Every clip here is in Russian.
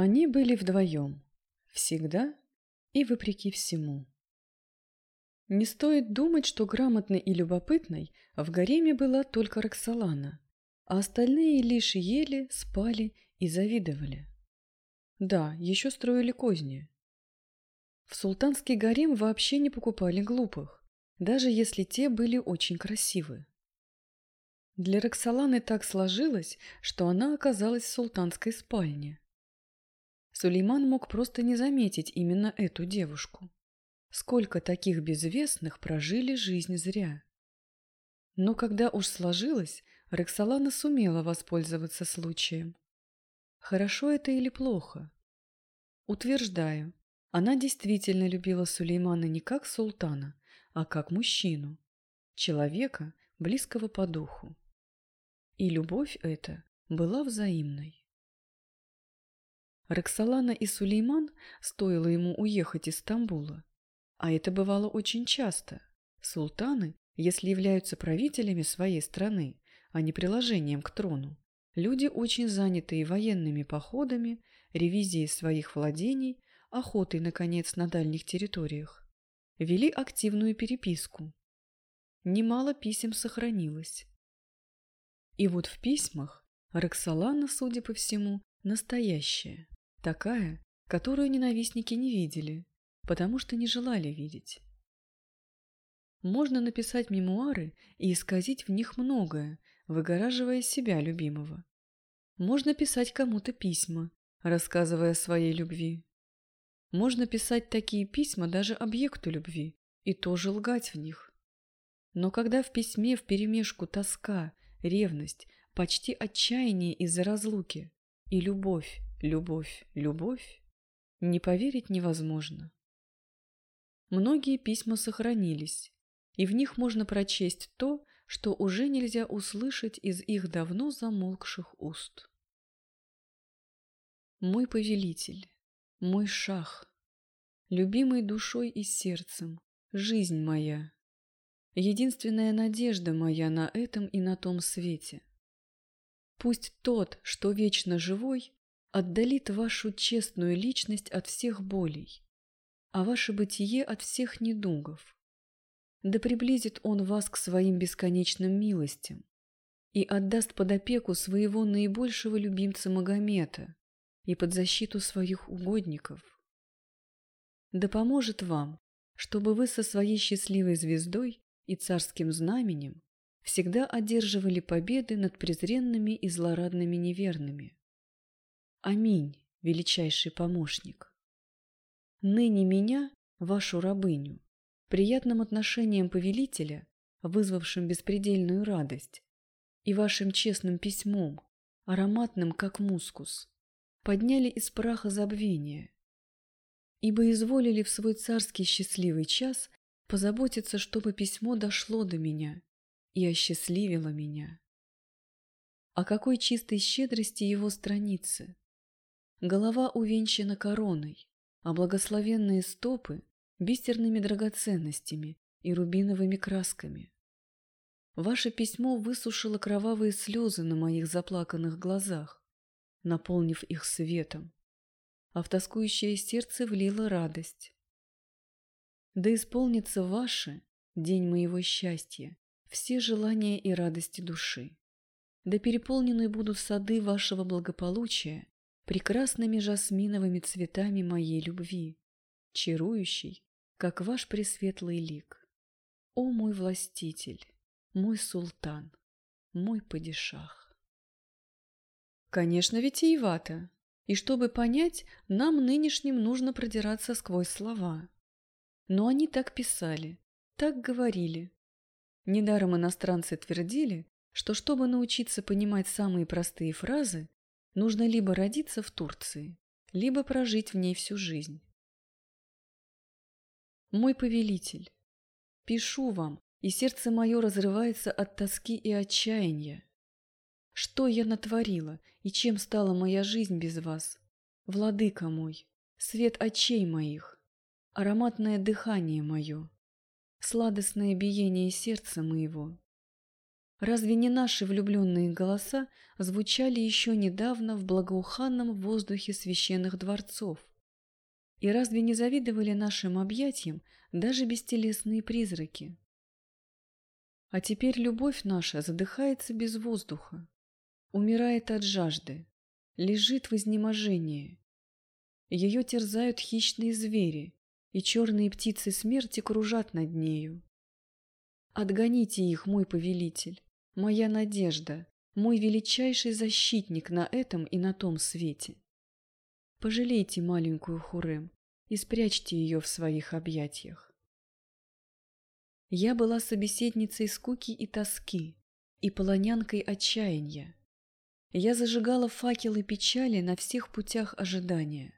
Они были вдвоем. Всегда и вопреки всему. Не стоит думать, что грамотной и любопытной в гареме была только Роксолана, а остальные лишь ели, спали и завидовали. Да, еще строили козни. В султанский гарем вообще не покупали глупых, даже если те были очень красивы. Для Роксоланы так сложилось, что она оказалась в султанской спальне. Сулейман мог просто не заметить именно эту девушку. Сколько таких безвестных прожили жизнь зря. Но когда уж сложилось, Роксолана сумела воспользоваться случаем. Хорошо это или плохо? Утверждаю, она действительно любила Сулеймана не как султана, а как мужчину, человека, близкого по духу. И любовь эта была взаимной. Роксолана и Сулейман, стоило ему уехать из Стамбула, а это бывало очень часто, султаны, если являются правителями своей страны, а не приложением к трону, люди, очень занятые военными походами, ревизией своих владений, охотой, наконец, на дальних территориях, вели активную переписку. Немало писем сохранилось. И вот в письмах Роксолана, судя по всему, настоящая, такая, которую ненавистники не видели, потому что не желали видеть. Можно написать мемуары и исказить в них многое, выгораживая себя любимого. Можно писать кому-то письма, рассказывая о своей любви. Можно писать такие письма даже объекту любви и тоже лгать в них. Но когда в письме вперемешку тоска, ревность, почти отчаяние из-за разлуки и любовь, любовь, любовь, не поверить невозможно. Многие письма сохранились, и в них можно прочесть то, что уже нельзя услышать из их давно замолкших уст. Мой повелитель, мой шах, любимый душой и сердцем, жизнь моя, единственная надежда моя на этом и на том свете. Пусть тот, что вечно живой, отдалит вашу честную личность от всех болей, а ваше бытие от всех недугов. Да приблизит он вас к своим бесконечным милостям и отдаст под опеку своего наибольшего любимца Магомета и под защиту своих угодников. Да поможет вам, чтобы вы со своей счастливой звездой и царским знаменем всегда одерживали победы над презренными и злорадными неверными. Аминь, величайший помощник. Ныне меня, вашу рабыню, приятным отношением повелителя, вызвавшим беспредельную радость, и вашим честным письмом, ароматным, как мускус, подняли из праха забвения, ибо изволили в свой царский счастливый час позаботиться, чтобы письмо дошло до меня и осчастливило меня. О какой чистой щедрости его страницы! Голова увенчана короной, а благословенные стопы – бисерными драгоценностями и рубиновыми красками. Ваше письмо высушило кровавые слезы на моих заплаканных глазах, наполнив их светом, а в тоскующее сердце влило радость. Да исполнится ваше, день моего счастья, все желания и радости души. Да переполнены будут сады вашего благополучия прекрасными жасминовыми цветами моей любви, чарующей, как ваш пресветлый лик. О мой властитель, мой султан, мой падишах. Конечно, витиевато, и чтобы понять, нам нынешним нужно продираться сквозь слова. Но они так писали, так говорили. Недаром иностранцы твердили, что чтобы научиться понимать самые простые фразы, нужно либо родиться в Турции, либо прожить в ней всю жизнь. Мой повелитель, пишу вам, и сердце мое разрывается от тоски и отчаяния. Что я натворила, и чем стала моя жизнь без вас? Владыка мой, свет очей моих ароматное дыхание мое, сладостное биение сердца моего. Разве не наши влюбленные голоса звучали еще недавно в благоуханном воздухе священных дворцов? И разве не завидовали нашим объятиям даже бестелесные призраки? А теперь любовь наша задыхается без воздуха, умирает от жажды, лежит в изнеможении. Ее терзают хищные звери, и черные птицы смерти кружат над нею. Отгоните их, мой повелитель, моя надежда, мой величайший защитник на этом и на том свете. Пожалейте маленькую Хурем и спрячьте ее в своих объятиях. Я была собеседницей скуки и тоски, и полонянкой отчаяния. Я зажигала факелы печали на всех путях ожидания.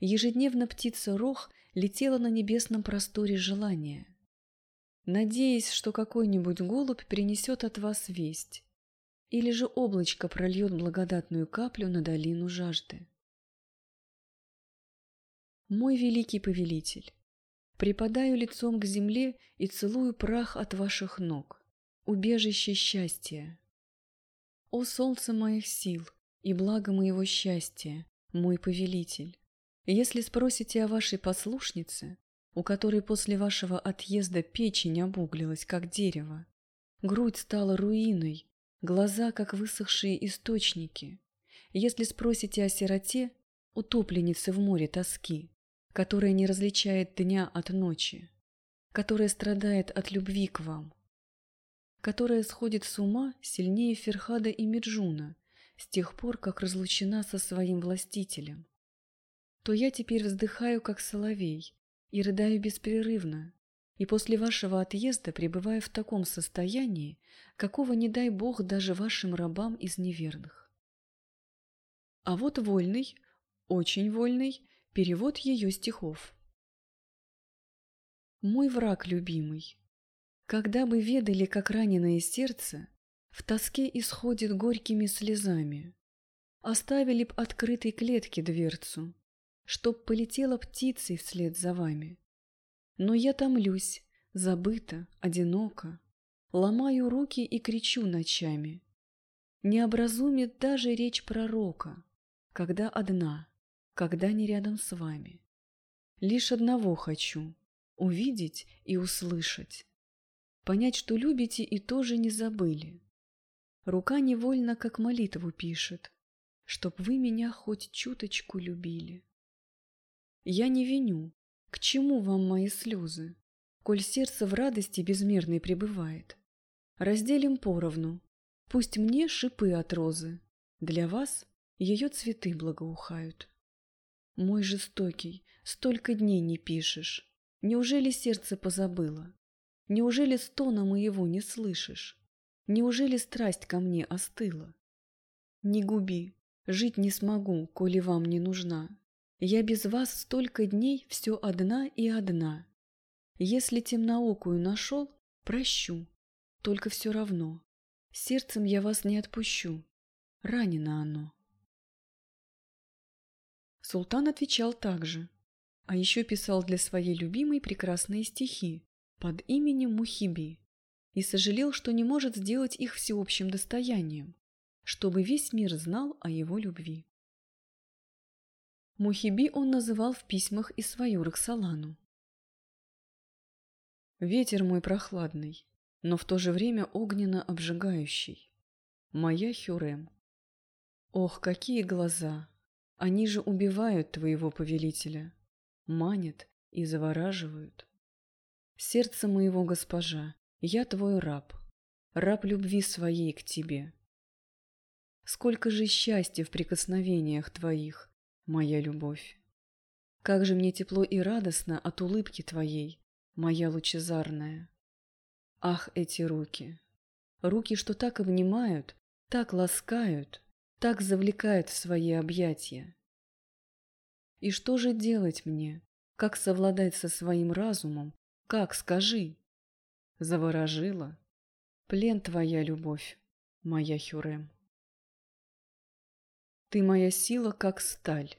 Ежедневно птица Рох летела на небесном просторе желания, надеясь, что какой-нибудь голубь принесет от вас весть, или же облачко прольет благодатную каплю на долину жажды. Мой великий повелитель, припадаю лицом к земле и целую прах от ваших ног, убежище счастья. О солнце моих сил и благо моего счастья, мой повелитель! Если спросите о вашей послушнице, у которой после вашего отъезда печень обуглилась, как дерево, грудь стала руиной, глаза, как высохшие источники, если спросите о сироте, утопленнице в море тоски, которая не различает дня от ночи, которая страдает от любви к вам, которая сходит с ума сильнее Ферхада и Миджуна с тех пор, как разлучена со своим властителем, то я теперь вздыхаю, как соловей, и рыдаю беспрерывно, и после вашего отъезда пребываю в таком состоянии, какого не дай Бог даже вашим рабам из неверных. А вот вольный, очень вольный, Перевод ее стихов. Мой враг любимый, когда бы ведали, как раненое сердце в тоске исходит горькими слезами, оставили б открытой клетке дверцу, чтоб полетела птицей вслед за вами. Но я томлюсь, забыто, одиноко, ломаю руки и кричу ночами. Не образумит даже речь пророка, когда одна — когда не рядом с вами. Лишь одного хочу – увидеть и услышать. Понять, что любите и тоже не забыли. Рука невольно как молитву пишет, чтоб вы меня хоть чуточку любили. Я не виню, к чему вам мои слезы, коль сердце в радости безмерной пребывает. Разделим поровну, пусть мне шипы от розы, для вас ее цветы благоухают. Мой жестокий, столько дней не пишешь. Неужели сердце позабыло? Неужели стона моего не слышишь? Неужели страсть ко мне остыла? Не губи, жить не смогу, коли вам не нужна. Я без вас столько дней все одна и одна. Если темноокую нашел, прощу, только все равно. Сердцем я вас не отпущу, ранено оно. Султан отвечал так же, а еще писал для своей любимой прекрасные стихи под именем Мухиби и сожалел, что не может сделать их всеобщим достоянием, чтобы весь мир знал о его любви. Мухиби он называл в письмах и свою Роксолану. Ветер мой прохладный, но в то же время огненно обжигающий. Моя Хюрем. Ох, какие глаза! Они же убивают твоего повелителя, манят и завораживают. Сердце моего госпожа, я твой раб, раб любви своей к тебе. Сколько же счастья в прикосновениях твоих, моя любовь! Как же мне тепло и радостно от улыбки твоей, моя лучезарная! Ах, эти руки! Руки, что так обнимают, так ласкают, так завлекает в свои объятия. И что же делать мне? Как совладать со своим разумом? Как, скажи? Заворожила. Плен твоя любовь, моя Хюрем. Ты моя сила, как сталь,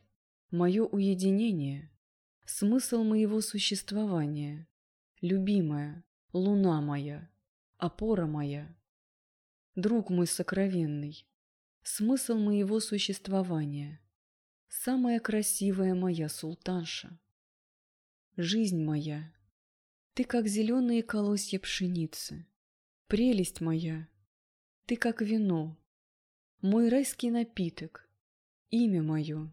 мое уединение, смысл моего существования, любимая, луна моя, опора моя, друг мой сокровенный, смысл моего существования, самая красивая моя султанша. Жизнь моя, ты как зеленые колосья пшеницы, прелесть моя, ты как вино, мой райский напиток, имя мое,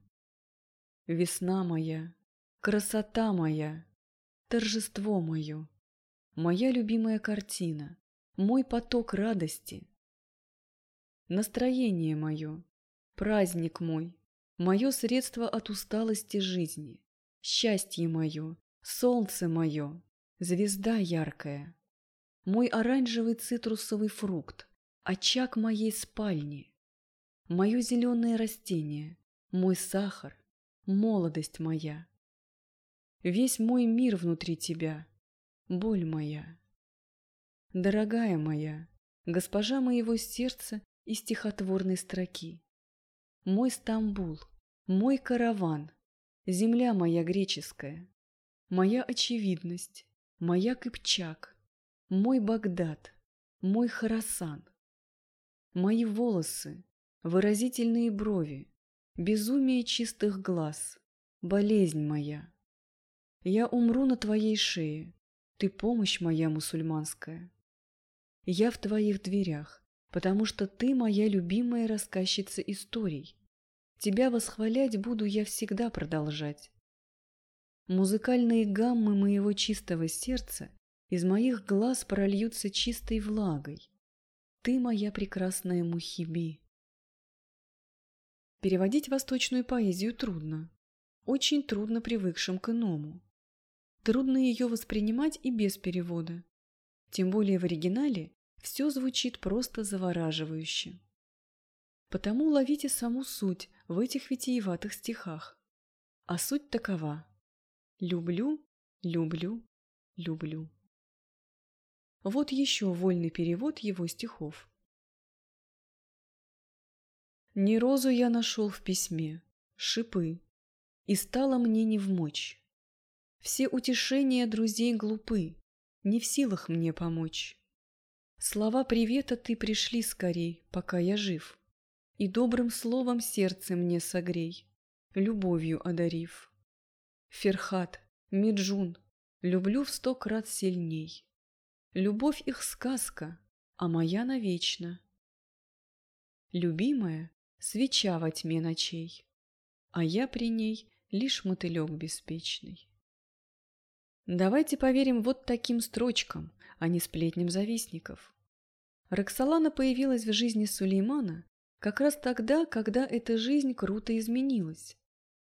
весна моя, красота моя, торжество мое, моя любимая картина, мой поток радости, настроение мое, праздник мой, мое средство от усталости жизни, счастье мое, солнце мое, звезда яркая, мой оранжевый цитрусовый фрукт, очаг моей спальни, мое зеленое растение, мой сахар, молодость моя. Весь мой мир внутри тебя, боль моя. Дорогая моя, госпожа моего сердца и стихотворной строки. Мой Стамбул, мой караван, земля моя греческая, моя очевидность, моя Кыпчак, мой Багдад, мой Харасан. Мои волосы, выразительные брови, безумие чистых глаз, болезнь моя. Я умру на твоей шее, ты помощь моя мусульманская. Я в твоих дверях, потому что ты моя любимая рассказчица историй. Тебя восхвалять буду я всегда продолжать. Музыкальные гаммы моего чистого сердца из моих глаз прольются чистой влагой. Ты моя прекрасная Мухиби. Переводить восточную поэзию трудно. Очень трудно привыкшим к иному. Трудно ее воспринимать и без перевода. Тем более в оригинале все звучит просто завораживающе. Потому ловите саму суть в этих витиеватых стихах. А суть такова. Люблю, люблю, люблю. Вот еще вольный перевод его стихов. Не розу я нашел в письме, шипы, и стало мне не вмочь. Все утешения друзей глупы, не в силах мне помочь. Слова привета ты пришли скорей, пока я жив, И добрым словом сердце мне согрей, любовью одарив. Ферхат, Меджун, люблю в сто крат сильней. Любовь их сказка, а моя навечно. Любимая — свеча во тьме ночей, А я при ней лишь мотылек беспечный. Давайте поверим вот таким строчкам, а не сплетням завистников. Роксолана появилась в жизни Сулеймана как раз тогда, когда эта жизнь круто изменилась.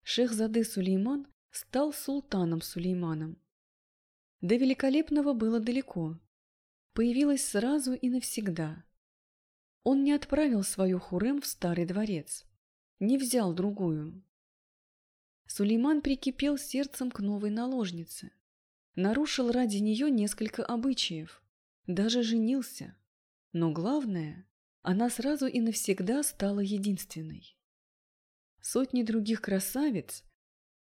Шехзаде Сулейман стал султаном Сулейманом. До великолепного было далеко. Появилась сразу и навсегда. Он не отправил свою Хурем в старый дворец, не взял другую. Сулейман прикипел сердцем к новой наложнице, нарушил ради нее несколько обычаев, даже женился. Но главное, она сразу и навсегда стала единственной. Сотни других красавиц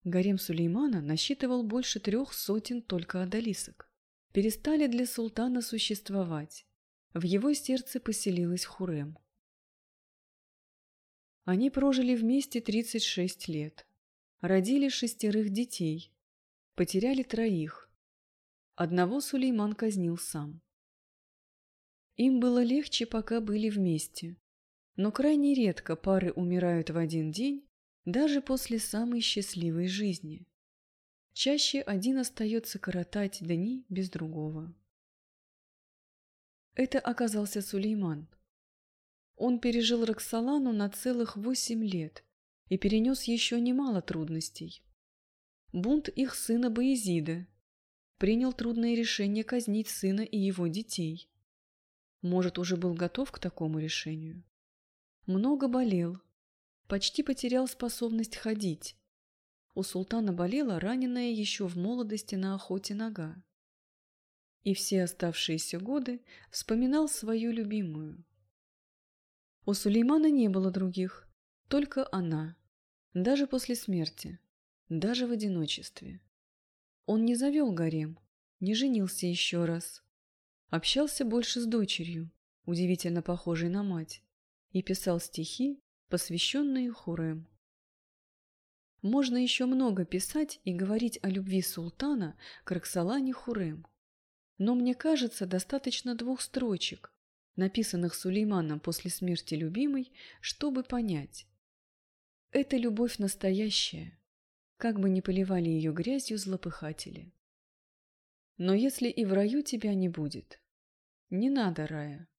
гарем Сулеймана насчитывал больше трех сотен только одолисок. Перестали для султана существовать. В его сердце поселилась Хурем. Они прожили вместе 36 лет. Родили шестерых детей. Потеряли троих. Одного Сулейман казнил сам. Им было легче, пока были вместе. Но крайне редко пары умирают в один день, даже после самой счастливой жизни. Чаще один остается коротать дни без другого. Это оказался Сулейман. Он пережил Роксолану на целых восемь лет и перенес еще немало трудностей. Бунт их сына Боязида, принял трудное решение казнить сына и его детей. Может, уже был готов к такому решению. Много болел, почти потерял способность ходить. У султана болела раненая еще в молодости на охоте нога. И все оставшиеся годы вспоминал свою любимую. У Сулеймана не было других, только она, даже после смерти, даже в одиночестве. Он не завел гарем, не женился еще раз. Общался больше с дочерью, удивительно похожий на мать, и писал стихи, посвященные Хурем. Можно еще много писать и говорить о любви султана к Роксолане Хурем. Но мне кажется, достаточно двух строчек, написанных Сулейманом после смерти любимой, чтобы понять. Это любовь настоящая, как бы ни поливали ее грязью злопыхатели. Но если и в раю тебя не будет, не надо рая.